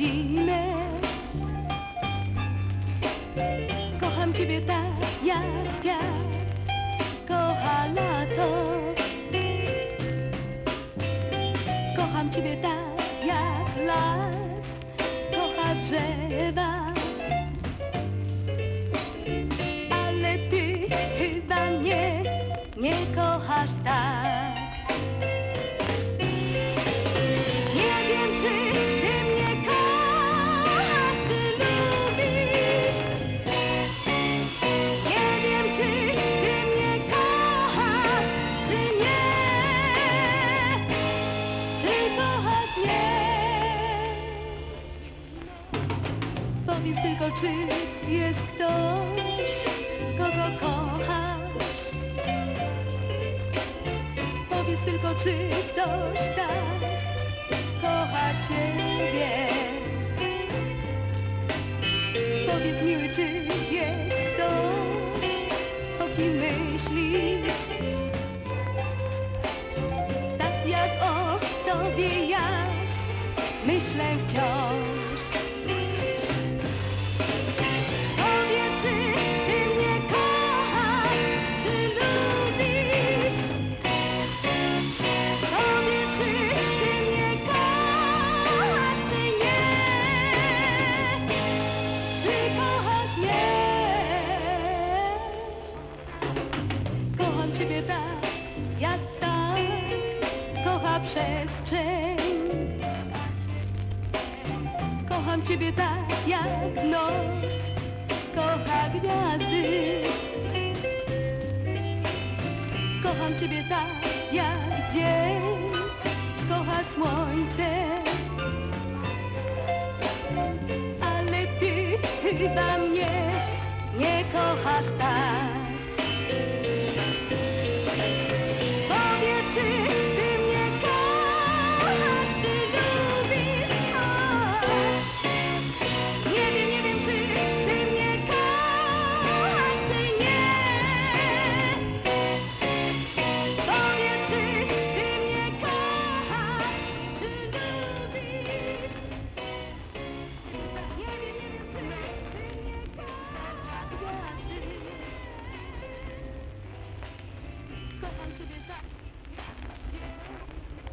zimę. Kocham Ciebie tak jak wiatr kocha lato. Kocham Ciebie tak jak las kocha drzewa. Ale Ty chyba mnie nie kochasz tak. Powiedz tylko, czy jest ktoś, kogo kochasz. Powiedz tylko, czy ktoś tak kocha Ciebie. Powiedz miły, czy jest ktoś, o kim myślisz. Tak jak o Tobie ja myślę wciąż. Ciebie tak, jak tak kocha przestrzeń. Kocham Ciebie tak jak noc kocha gwiazdy. Kocham Ciebie tak jak dzień kocha słońce. Ale Ty chyba mnie. くれた。Yeah. Yeah.